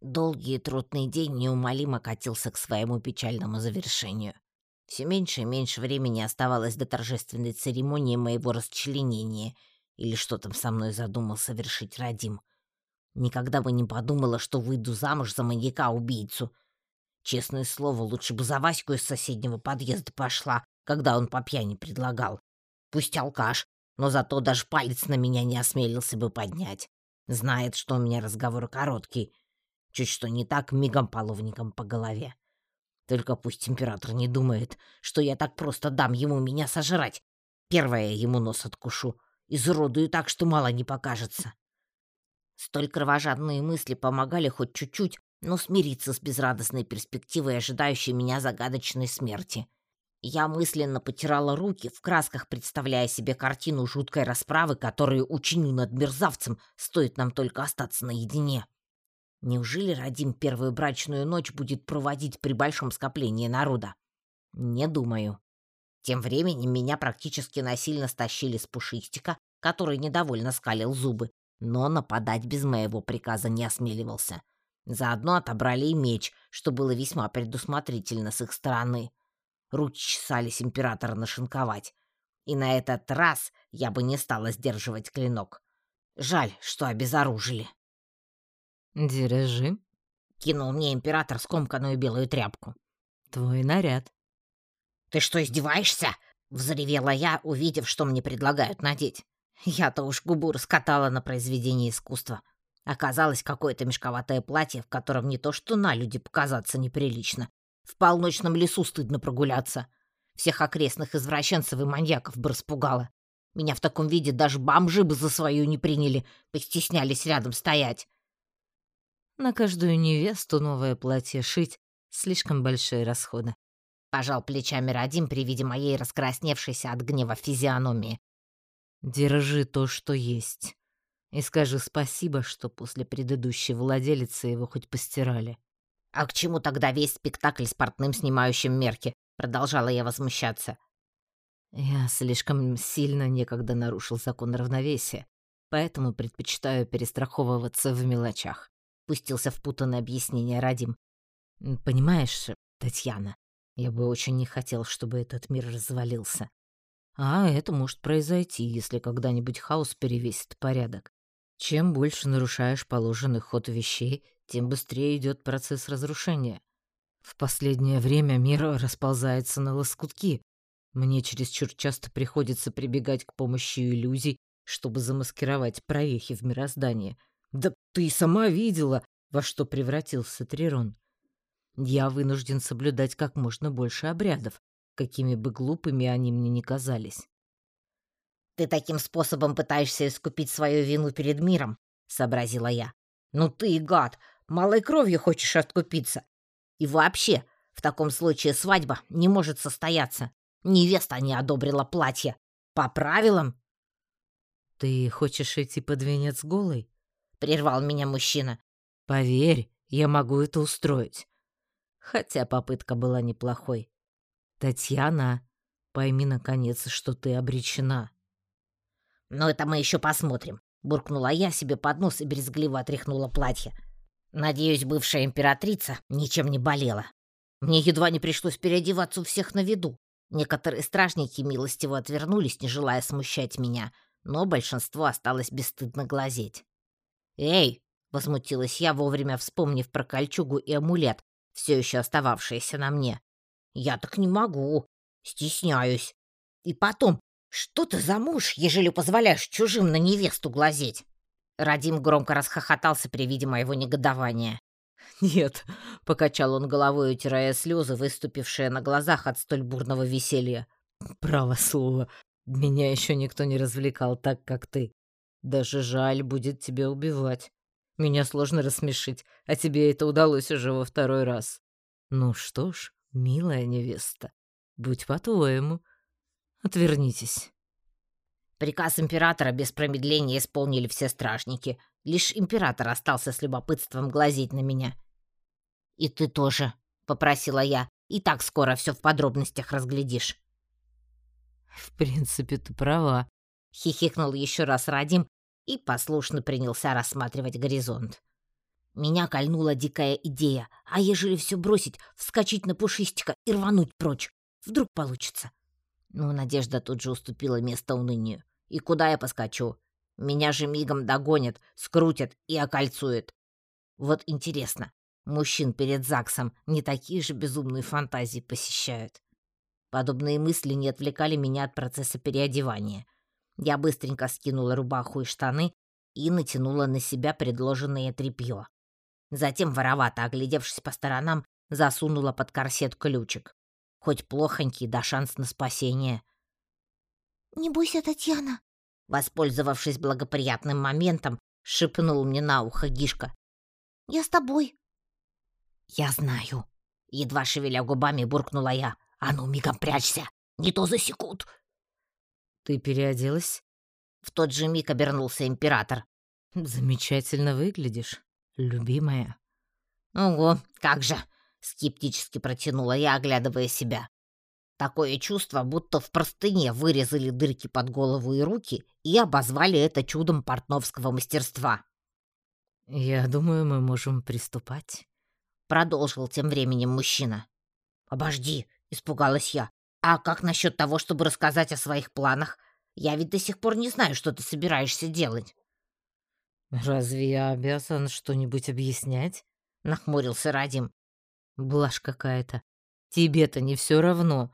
Долгий и трудный день неумолимо катился к своему печальному завершению. Все меньше и меньше времени оставалось до торжественной церемонии моего расчленения, или что там со мной задумал совершить Радим. Никогда бы не подумала, что выйду замуж за маньяка-убийцу. Честное слово, лучше бы за Ваську из соседнего подъезда пошла, когда он по пьяни предлагал. Пусть алкаш, но зато даже палец на меня не осмелился бы поднять. Знает, что у меня разговор короткий. Чуть что не так, мигом половником по голове. Только пусть император не думает, что я так просто дам ему меня сожрать. Первое ему нос откушу. Изуродую так, что мало не покажется. Столь кровожадные мысли помогали хоть чуть-чуть, но смириться с безрадостной перспективой, ожидающей меня загадочной смерти. Я мысленно потирала руки, в красках представляя себе картину жуткой расправы, которую учиню над мерзавцем, стоит нам только остаться наедине. Неужели Радим первую брачную ночь будет проводить при большом скоплении народа? Не думаю. Тем временем меня практически насильно стащили с пушистика, который недовольно скалил зубы, но нападать без моего приказа не осмеливался. Заодно отобрали и меч, что было весьма предусмотрительно с их стороны. Руки чесались императора нашинковать. И на этот раз я бы не стала сдерживать клинок. Жаль, что обезоружили. «Держи», — кинул мне император скомканную белую тряпку. «Твой наряд». «Ты что, издеваешься?» — взревела я, увидев, что мне предлагают надеть. Я-то уж губу раскатала на произведение искусства. Оказалось, какое-то мешковатое платье, в котором не то что на люди показаться неприлично. В полночном лесу стыдно прогуляться. Всех окрестных извращенцев и маньяков бы распугало. Меня в таком виде даже бомжи бы за свою не приняли, постеснялись рядом стоять. На каждую невесту новое платье шить — слишком большие расходы. Пожал плечами Радим при виде моей раскрасневшейся от гнева физиономии. Держи то, что есть. И скажи спасибо, что после предыдущей владелицы его хоть постирали. А к чему тогда весь спектакль с портным, снимающим мерки? Продолжала я возмущаться. Я слишком сильно некогда нарушил закон равновесия, поэтому предпочитаю перестраховываться в мелочах пустился в путанное объяснение Радим. «Понимаешь, Татьяна, я бы очень не хотел, чтобы этот мир развалился. А это может произойти, если когда-нибудь хаос перевесит порядок. Чем больше нарушаешь положенный ход вещей, тем быстрее идет процесс разрушения. В последнее время мир расползается на лоскутки. Мне чересчур часто приходится прибегать к помощи иллюзий, чтобы замаскировать прорехи в мироздании — да ты и сама видела, во что превратился Трирон. Я вынужден соблюдать как можно больше обрядов, какими бы глупыми они мне ни казались. «Ты таким способом пытаешься искупить свою вину перед миром», — сообразила я. «Ну ты, гад, малой кровью хочешь откупиться. И вообще, в таком случае свадьба не может состояться. Невеста не одобрила платье. По правилам». «Ты хочешь идти под венец голой?» Прервал меня мужчина. Поверь, я могу это устроить. Хотя попытка была неплохой. Татьяна, пойми наконец, что ты обречена. Но это мы еще посмотрим, буркнула я себе под нос и брезгливо отряхнула платье. Надеюсь, бывшая императрица ничем не болела. Мне едва не пришлось переодеваться у всех на виду. Некоторые стражники милостиво отвернулись, не желая смущать меня, но большинство осталось бесстыдно глазеть. «Эй!» — возмутилась я, вовремя вспомнив про кольчугу и амулет, все еще остававшиеся на мне. «Я так не могу. Стесняюсь. И потом, что ты за муж, ежели позволяешь чужим на невесту глазеть?» Радим громко расхохотался при виде моего негодования. «Нет», — покачал он головой, утирая слезы, выступившие на глазах от столь бурного веселья. «Право слово, меня еще никто не развлекал так, как ты. Даже жаль будет тебя убивать. Меня сложно рассмешить, а тебе это удалось уже во второй раз. Ну что ж, милая невеста, будь по-твоему. Отвернитесь. Приказ императора без промедления исполнили все стражники. Лишь император остался с любопытством глазеть на меня. «И ты тоже», — попросила я. «И так скоро все в подробностях разглядишь». «В принципе, ты права», Хихикнул еще раз Радим и послушно принялся рассматривать горизонт. Меня кольнула дикая идея. А ежели все бросить, вскочить на пушистика и рвануть прочь? Вдруг получится. Ну, надежда тут же уступила место унынию. И куда я поскочу? Меня же мигом догонят, скрутят и окольцуют. Вот интересно, мужчин перед ЗАГСом не такие же безумные фантазии посещают? Подобные мысли не отвлекали меня от процесса переодевания. Я быстренько скинула рубаху и штаны и натянула на себя предложенное тряпье. Затем, воровато оглядевшись по сторонам, засунула под корсет ключик. Хоть плохонький, да шанс на спасение. «Не бойся, Татьяна!» Воспользовавшись благоприятным моментом, шепнул мне на ухо Гишка. «Я с тобой!» «Я знаю!» Едва шевеля губами, буркнула я. «А ну, мигом прячься! Не то засекут!» «Ты переоделась?» В тот же миг обернулся император. «Замечательно выглядишь, любимая». «Ого, как же!» — скептически протянула я, оглядывая себя. Такое чувство, будто в простыне вырезали дырки под голову и руки и обозвали это чудом портновского мастерства. «Я думаю, мы можем приступать», — продолжил тем временем мужчина. «Обожди», — испугалась я. «А как насчет того, чтобы рассказать о своих планах? Я ведь до сих пор не знаю, что ты собираешься делать». «Разве я обязан что-нибудь объяснять?» — нахмурился Радим. «Блажь какая-то. Тебе-то не все равно.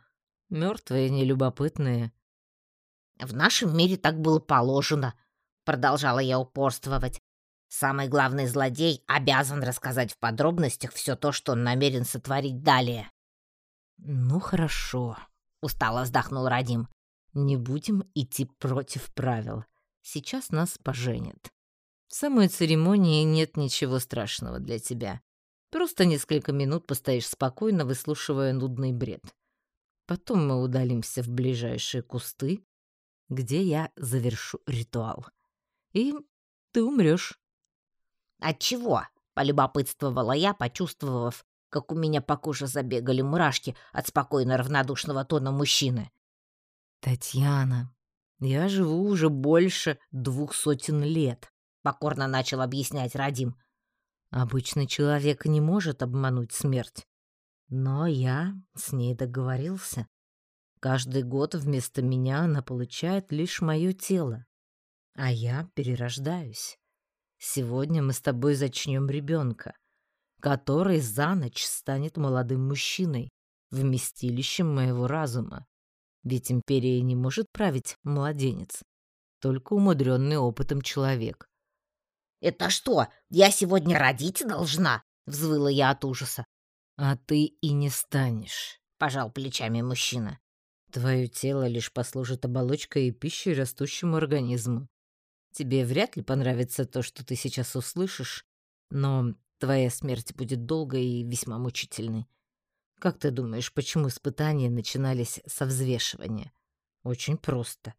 Мертвые нелюбопытные». «В нашем мире так было положено», — продолжала я упорствовать. Самый главный злодей обязан рассказать в подробностях все то, что он намерен сотворить далее. «Ну хорошо», — устало вздохнул Радим. «Не будем идти против правил. Сейчас нас поженят. В самой церемонии нет ничего страшного для тебя. Просто несколько минут постоишь спокойно, выслушивая нудный бред. Потом мы удалимся в ближайшие кусты, где я завершу ритуал. И ты умрешь. От чего? полюбопытствовала я, почувствовав, как у меня по коже забегали мурашки от спокойно равнодушного тона мужчины. Татьяна, я живу уже больше двух сотен лет, покорно начал объяснять Радим. Обычный человек не может обмануть смерть. Но я с ней договорился. Каждый год вместо меня она получает лишь мое тело, а я перерождаюсь. Сегодня мы с тобой зачнем ребенка, который за ночь станет молодым мужчиной, вместилищем моего разума. Ведь империей не может править младенец, только умудренный опытом человек. «Это что, я сегодня родить должна?» — взвыла я от ужаса. «А ты и не станешь», — пожал плечами мужчина. «Твое тело лишь послужит оболочкой и пищей растущему организму. Тебе вряд ли понравится то, что ты сейчас услышишь, но твоя смерть будет долгой и весьма мучительной. Как ты думаешь, почему испытания начинались со взвешивания? Очень просто.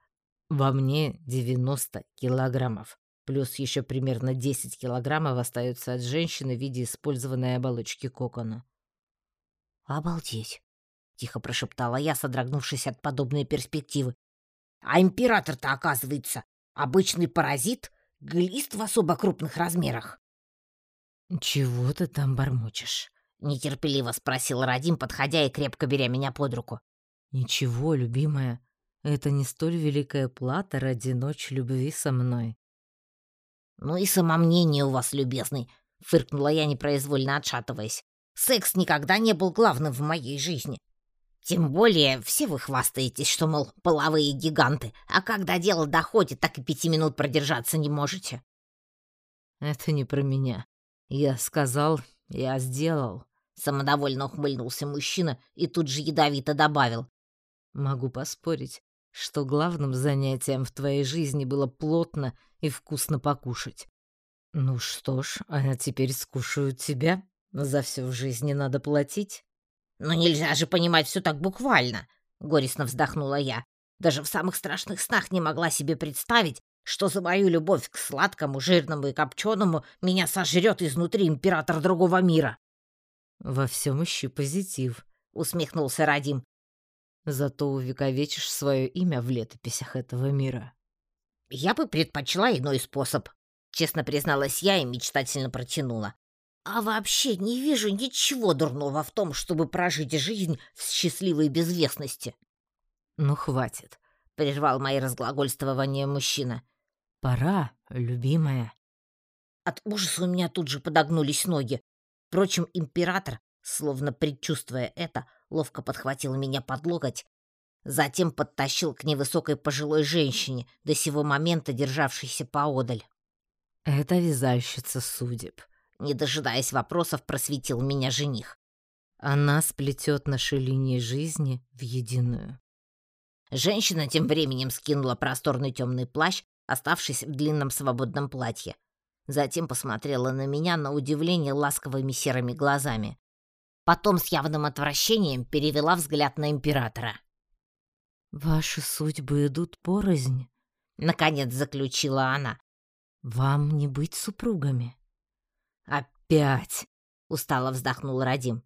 Во мне 90 килограммов, плюс еще примерно 10 килограммов остаются от женщины в виде использованной оболочки кокона. «Обалдеть!» — тихо прошептала я, содрогнувшись от подобной перспективы. «А император-то, оказывается, обычный паразит, глист в особо крупных размерах». «Чего ты там бормочешь?» — нетерпеливо спросил Радим, подходя и крепко беря меня под руку. «Ничего, любимая, это не столь великая плата ради ночи любви со мной». «Ну и самомнение у вас, любезный», — фыркнула я, непроизвольно отшатываясь. Секс никогда не был главным в моей жизни. Тем более все вы хвастаетесь, что, мол, половые гиганты, а когда дело доходит, так и пяти минут продержаться не можете. Это не про меня. Я сказал, я сделал. Самодовольно ухмыльнулся мужчина и тут же ядовито добавил. Могу поспорить, что главным занятием в твоей жизни было плотно и вкусно покушать. Ну что ж, а теперь скушаю тебя. За все в жизни надо платить. Но нельзя же понимать все так буквально, горестно вздохнула я. Даже в самых страшных снах не могла себе представить, что за мою любовь к сладкому, жирному и копченому меня сожрет изнутри император другого мира. Во всем ищи позитив, усмехнулся Радим. Зато увековечишь свое имя в летописях этого мира. Я бы предпочла иной способ, честно призналась я и мечтательно протянула. А вообще не вижу ничего дурного в том, чтобы прожить жизнь в счастливой безвестности. Ну, хватит, прервал мои разглагольствования мужчина. Пора, любимая. От ужаса у меня тут же подогнулись ноги. Впрочем, император, словно предчувствуя это, ловко подхватил меня под локоть, затем подтащил к невысокой пожилой женщине, до сего момента державшейся поодаль. «Это вязальщица судеб», — не дожидаясь вопросов, просветил меня жених. «Она сплетет наши линии жизни в единую». Женщина тем временем скинула просторный темный плащ, оставшись в длинном свободном платье. Затем посмотрела на меня на удивление ласковыми серыми глазами. Потом с явным отвращением перевела взгляд на императора. «Ваши судьбы идут порознь», — наконец заключила она. «Вам не быть супругами». «Опять!» — устало вздохнул Радим.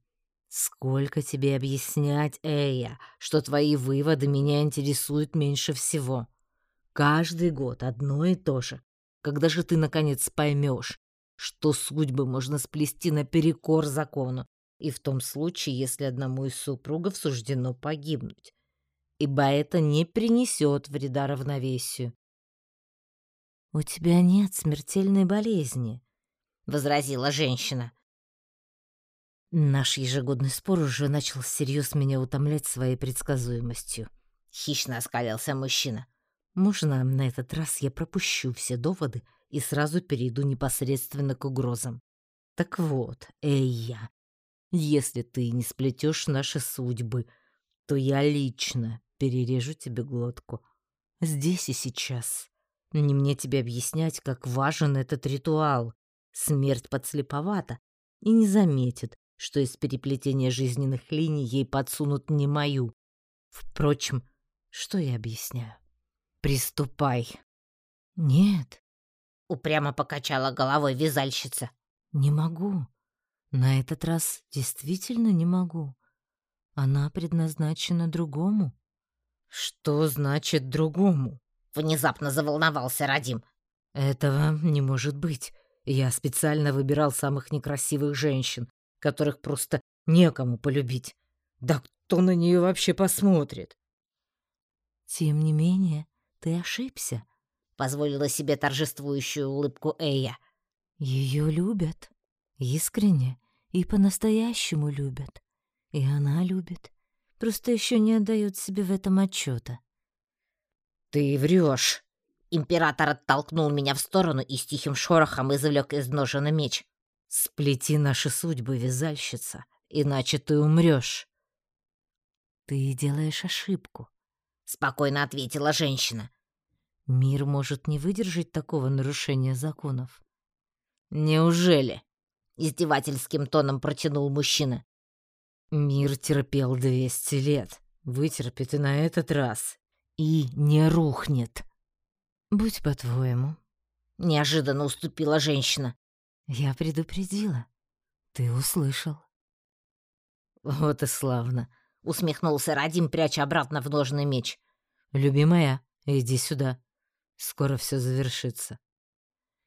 «Сколько тебе объяснять, Эя, что твои выводы меня интересуют меньше всего? Каждый год одно и то же. Когда же ты, наконец, поймешь, что судьбы можно сплести наперекор закону, и в том случае, если одному из супругов суждено погибнуть, ибо это не принесет вреда равновесию. «У тебя нет смертельной болезни», — возразила женщина. Наш ежегодный спор уже начал всерьез меня утомлять своей предсказуемостью. Хищно оскалился мужчина. «Можно на этот раз я пропущу все доводы и сразу перейду непосредственно к угрозам? Так вот, эй я, если ты не сплетешь наши судьбы, то я лично перережу тебе глотку. Здесь и сейчас. Не мне тебе объяснять, как важен этот ритуал. Смерть подслеповата и не заметит, что из переплетения жизненных линий ей подсунут не мою. Впрочем, что я объясняю? Приступай. Нет. Упрямо покачала головой вязальщица. Не могу. На этот раз действительно не могу. Она предназначена другому. Что значит другому? Внезапно заволновался Радим. Этого не может быть. Я специально выбирал самых некрасивых женщин, которых просто некому полюбить. Да кто на нее вообще посмотрит? Тем не менее, ты ошибся, позволила себе торжествующую улыбку Эя. Ее любят. Искренне и по-настоящему любят. И она любит. Просто еще не отдает себе в этом отчета. «Ты врешь!» Император оттолкнул меня в сторону и с тихим шорохом извлек из ножена меч. «Сплети наши судьбы, вязальщица, иначе ты умрешь. «Ты делаешь ошибку», — спокойно ответила женщина. «Мир может не выдержать такого нарушения законов». «Неужели?» издевательским тоном протянул мужчина. Мир терпел двести лет, вытерпит и на этот раз. И не рухнет. Будь по-твоему. Неожиданно уступила женщина. Я предупредила. Ты услышал. Вот и славно. Усмехнулся Радим, пряча обратно в ножный меч. Любимая, иди сюда. Скоро все завершится.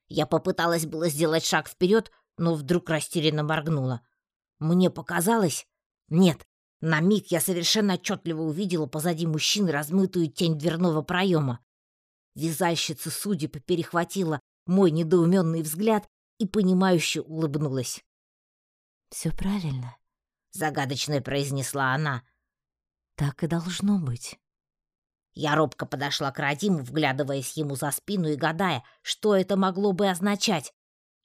Я попыталась было сделать шаг вперед, но вдруг растерянно моргнула. Мне показалось... Нет, на миг я совершенно отчетливо увидела позади мужчины размытую тень дверного проема. Вязальщица судеб перехватила мой недоуменный взгляд и понимающе улыбнулась. «Все правильно», — загадочно произнесла она. «Так и должно быть». Я робко подошла к Радиму, вглядываясь ему за спину и гадая, что это могло бы означать.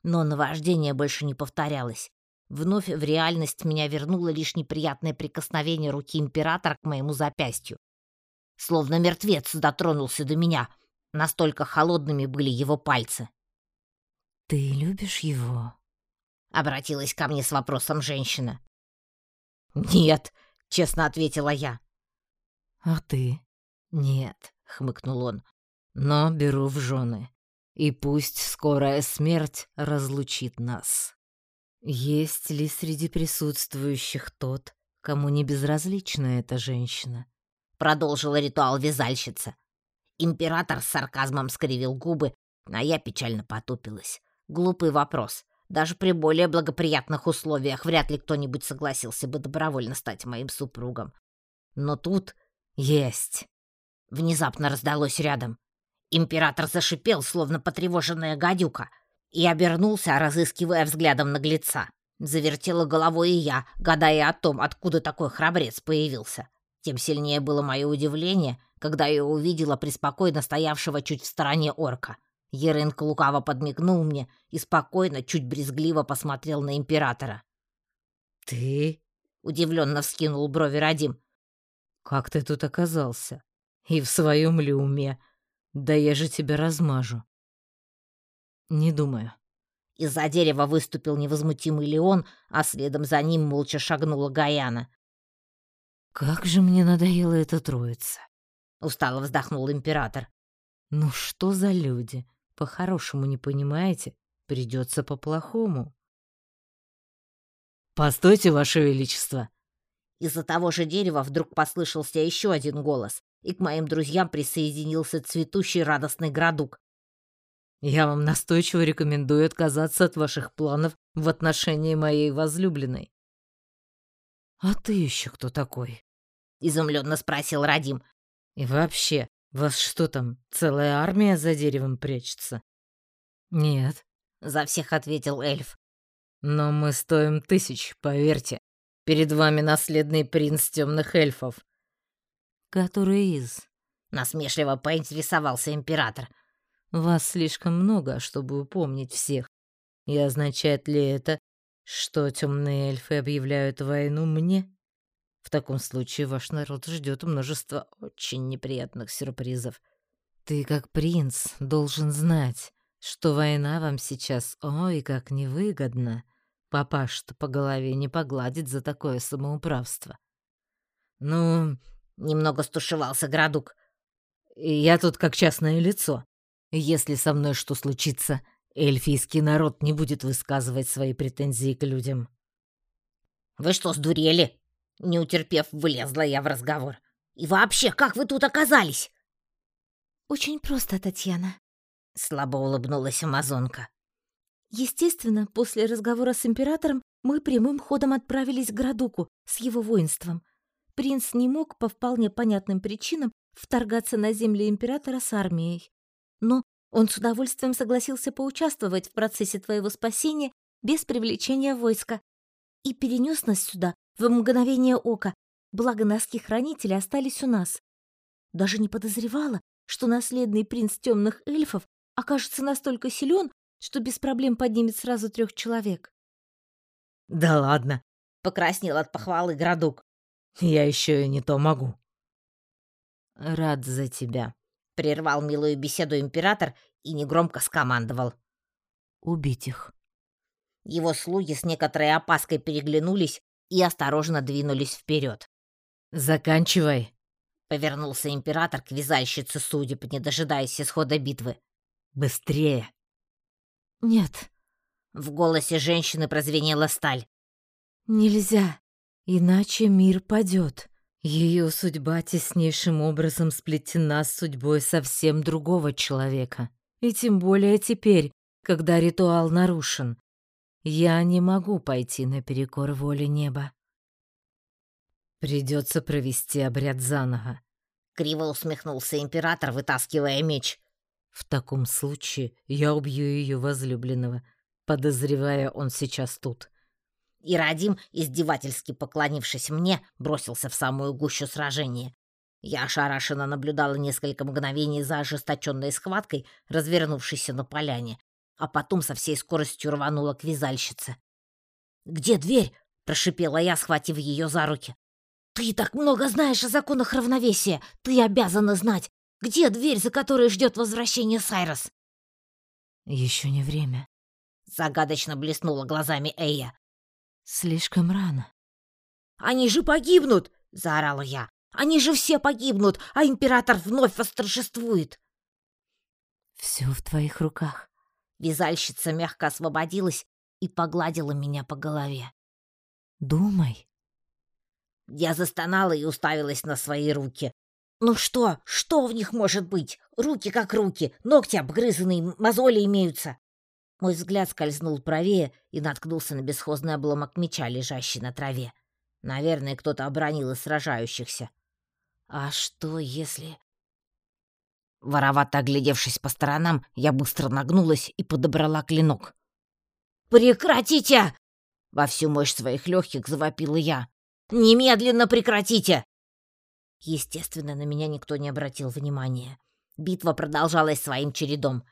Но наваждение больше не повторялось. Вновь в реальность меня вернуло лишь неприятное прикосновение руки императора к моему запястью. Словно мертвец дотронулся до меня. Настолько холодными были его пальцы. «Ты любишь его?» — обратилась ко мне с вопросом женщина. «Нет», — честно ответила я. «А ты?» «Нет», — хмыкнул он, — «но беру в жены и пусть скорая смерть разлучит нас. Есть ли среди присутствующих тот, кому не безразлична эта женщина? Продолжила ритуал вязальщица. Император с сарказмом скривил губы, а я печально потупилась. Глупый вопрос. Даже при более благоприятных условиях вряд ли кто-нибудь согласился бы добровольно стать моим супругом. Но тут есть. Внезапно раздалось рядом. Император зашипел, словно потревоженная гадюка, и обернулся, разыскивая взглядом наглеца. Завертела головой и я, гадая о том, откуда такой храбрец появился. Тем сильнее было мое удивление, когда я увидела преспокойно стоявшего чуть в стороне орка — Ерынка лукаво подмигнул мне и спокойно, чуть брезгливо посмотрел на императора. «Ты?» — удивленно вскинул брови Радим. «Как ты тут оказался? И в своем ли уме? Да я же тебя размажу». «Не думаю». Из-за дерева выступил невозмутимый Леон, а следом за ним молча шагнула Гаяна. «Как же мне надоела эта троица!» — устало вздохнул император. «Ну что за люди? По-хорошему не понимаете, придется по-плохому. «Постойте, Ваше Величество!» Из-за того же дерева вдруг послышался еще один голос, и к моим друзьям присоединился цветущий радостный градук. «Я вам настойчиво рекомендую отказаться от ваших планов в отношении моей возлюбленной». «А ты еще кто такой?» — изумленно спросил Радим. «И вообще, вас что там, целая армия за деревом прячется? Нет, за всех ответил эльф. Но мы стоим тысяч, поверьте. Перед вами наследный принц темных эльфов. Который из? Насмешливо поинтересовался император. Вас слишком много, чтобы упомнить всех. И означает ли это, что темные эльфы объявляют войну мне? В таком случае ваш народ ждет множество очень неприятных сюрпризов. Ты, как принц, должен знать, что война вам сейчас ой как невыгодна. Папаш-то по голове не погладит за такое самоуправство. Ну, немного стушевался Градук. Я тут как частное лицо. Если со мной что случится, эльфийский народ не будет высказывать свои претензии к людям. Вы что, сдурели? Не утерпев, влезла я в разговор. «И вообще, как вы тут оказались?» «Очень просто, Татьяна», — слабо улыбнулась амазонка. «Естественно, после разговора с императором мы прямым ходом отправились к Градуку с его воинством. Принц не мог по вполне понятным причинам вторгаться на земли императора с армией. Но он с удовольствием согласился поучаствовать в процессе твоего спасения без привлечения войска и перенес нас сюда в мгновение ока, благо носки хранителя остались у нас. Даже не подозревала, что наследный принц темных эльфов окажется настолько силен, что без проблем поднимет сразу трех человек. «Да ладно!» — покраснел от похвалы Градук. «Я еще и не то могу». «Рад за тебя», — прервал милую беседу император и негромко скомандовал. «Убить их». Его слуги с некоторой опаской переглянулись и осторожно двинулись вперед. «Заканчивай!» — повернулся император к вязальщице судеб, не дожидаясь исхода битвы. «Быстрее!» «Нет!» — в голосе женщины прозвенела сталь. «Нельзя, иначе мир падет. Ее судьба теснейшим образом сплетена с судьбой совсем другого человека. И тем более теперь, когда ритуал нарушен. Я не могу пойти наперекор воле неба. Придется провести обряд заново. Криво усмехнулся император, вытаскивая меч. В таком случае я убью ее возлюбленного, подозревая, он сейчас тут. И Радим, издевательски поклонившись мне, бросился в самую гущу сражения. Я ошарашенно наблюдала несколько мгновений за ожесточенной схваткой, развернувшейся на поляне, а потом со всей скоростью рванула к вязальщице. «Где дверь?» — прошипела я, схватив ее за руки. «Ты так много знаешь о законах равновесия! Ты обязана знать! Где дверь, за которой ждет возвращение Сайрос?» «Еще не время», — загадочно блеснула глазами Эя. «Слишком рано». «Они же погибнут!» — заорала я. «Они же все погибнут, а император вновь восторжествует!» «Все в твоих руках», Вязальщица мягко освободилась и погладила меня по голове. «Думай». Я застонала и уставилась на свои руки. «Ну что? Что в них может быть? Руки как руки, ногти обгрызанные, мозоли имеются». Мой взгляд скользнул правее и наткнулся на бесхозный обломок меча, лежащий на траве. Наверное, кто-то обронил из сражающихся. А что если... Воровато оглядевшись по сторонам, я быстро нагнулась и подобрала клинок. «Прекратите!» — во всю мощь своих легких завопила я. «Немедленно прекратите!» Естественно, на меня никто не обратил внимания. Битва продолжалась своим чередом.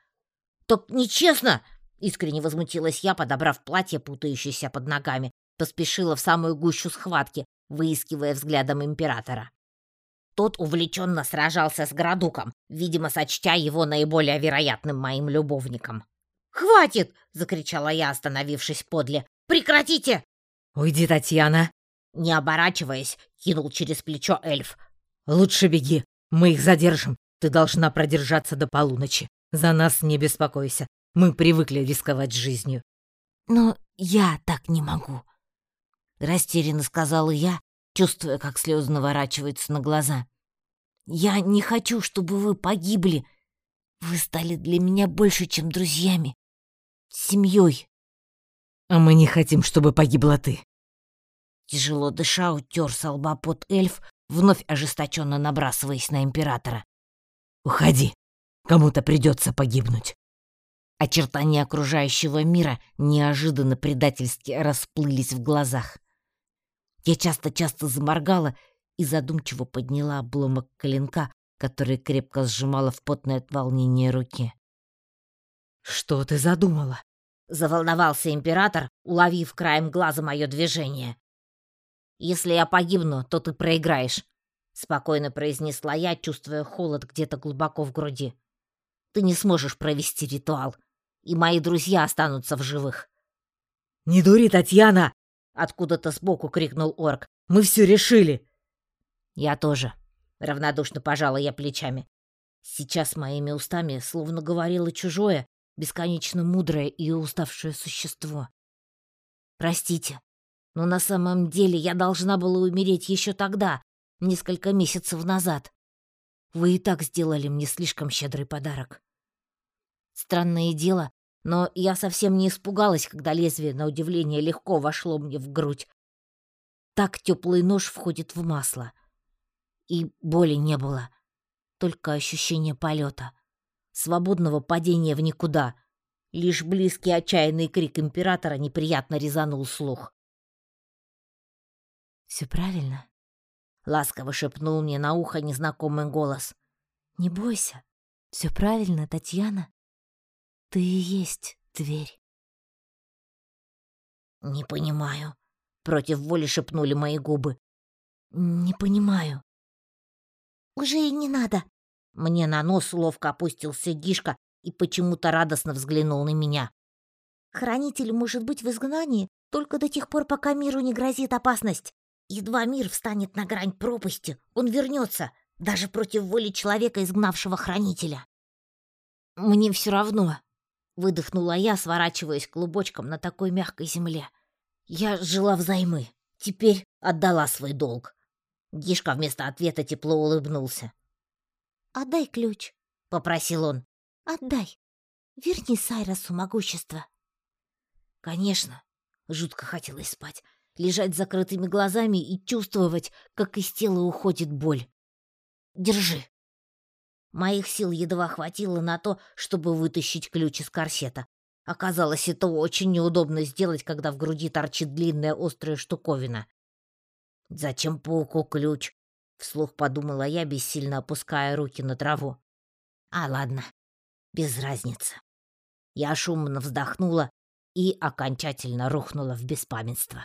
«Так нечестно!» — искренне возмутилась я, подобрав платье, путающееся под ногами, поспешила в самую гущу схватки, выискивая взглядом императора. Тот увлеченно сражался с Градуком, видимо, сочтя его наиболее вероятным моим любовником. «Хватит!» — закричала я, остановившись подле. «Прекратите!» «Уйди, Татьяна!» Не оборачиваясь, кинул через плечо эльф. «Лучше беги, мы их задержим. Ты должна продержаться до полуночи. За нас не беспокойся, мы привыкли рисковать жизнью». «Но я так не могу», — растерянно сказала я, чувствуя, как слезы наворачиваются на глаза. «Я не хочу, чтобы вы погибли. Вы стали для меня больше, чем друзьями, семьей». «А мы не хотим, чтобы погибла ты». Тяжело дыша, утер со лба под эльф, вновь ожесточенно набрасываясь на императора. «Уходи, кому-то придется погибнуть». Очертания окружающего мира неожиданно предательски расплылись в глазах. Я часто-часто заморгала и задумчиво подняла обломок клинка, который крепко сжимала в потной от волнения руке. «Что ты задумала?» — заволновался император, уловив краем глаза мое движение. «Если я погибну, то ты проиграешь», — спокойно произнесла я, чувствуя холод где-то глубоко в груди. «Ты не сможешь провести ритуал, и мои друзья останутся в живых». «Не дури, Татьяна!» — откуда-то сбоку крикнул орк. «Мы все решили!» «Я тоже», — равнодушно пожала я плечами. Сейчас моими устами словно говорило чужое, бесконечно мудрое и уставшее существо. «Простите, но на самом деле я должна была умереть еще тогда, несколько месяцев назад. Вы и так сделали мне слишком щедрый подарок». Странное дело, но я совсем не испугалась, когда лезвие, на удивление, легко вошло мне в грудь. Так теплый нож входит в масло. И боли не было, только ощущение полета, свободного падения в никуда. Лишь близкий отчаянный крик императора неприятно резанул слух. «Все правильно?» — ласково шепнул мне на ухо незнакомый голос. «Не бойся. Все правильно, Татьяна. Ты и есть дверь. Не понимаю. Против воли шепнули мои губы. Не понимаю. Уже и не надо. Мне на нос ловко опустился Гишка и почему-то радостно взглянул на меня. Хранитель может быть в изгнании только до тех пор, пока миру не грозит опасность. Едва мир встанет на грань пропасти, он вернется, даже против воли человека, изгнавшего хранителя. Мне все равно, Выдохнула я, сворачиваясь клубочком на такой мягкой земле. Я жила взаймы. Теперь отдала свой долг. Гишка вместо ответа тепло улыбнулся. «Отдай ключ», — попросил он. «Отдай. Верни Сайросу могущество». Конечно. Жутко хотелось спать, лежать с закрытыми глазами и чувствовать, как из тела уходит боль. «Держи», Моих сил едва хватило на то, чтобы вытащить ключ из корсета. Оказалось, это очень неудобно сделать, когда в груди торчит длинная острая штуковина. «Зачем пауку ключ?» — вслух подумала я, бессильно опуская руки на траву. «А, ладно, без разницы». Я шумно вздохнула и окончательно рухнула в беспамятство.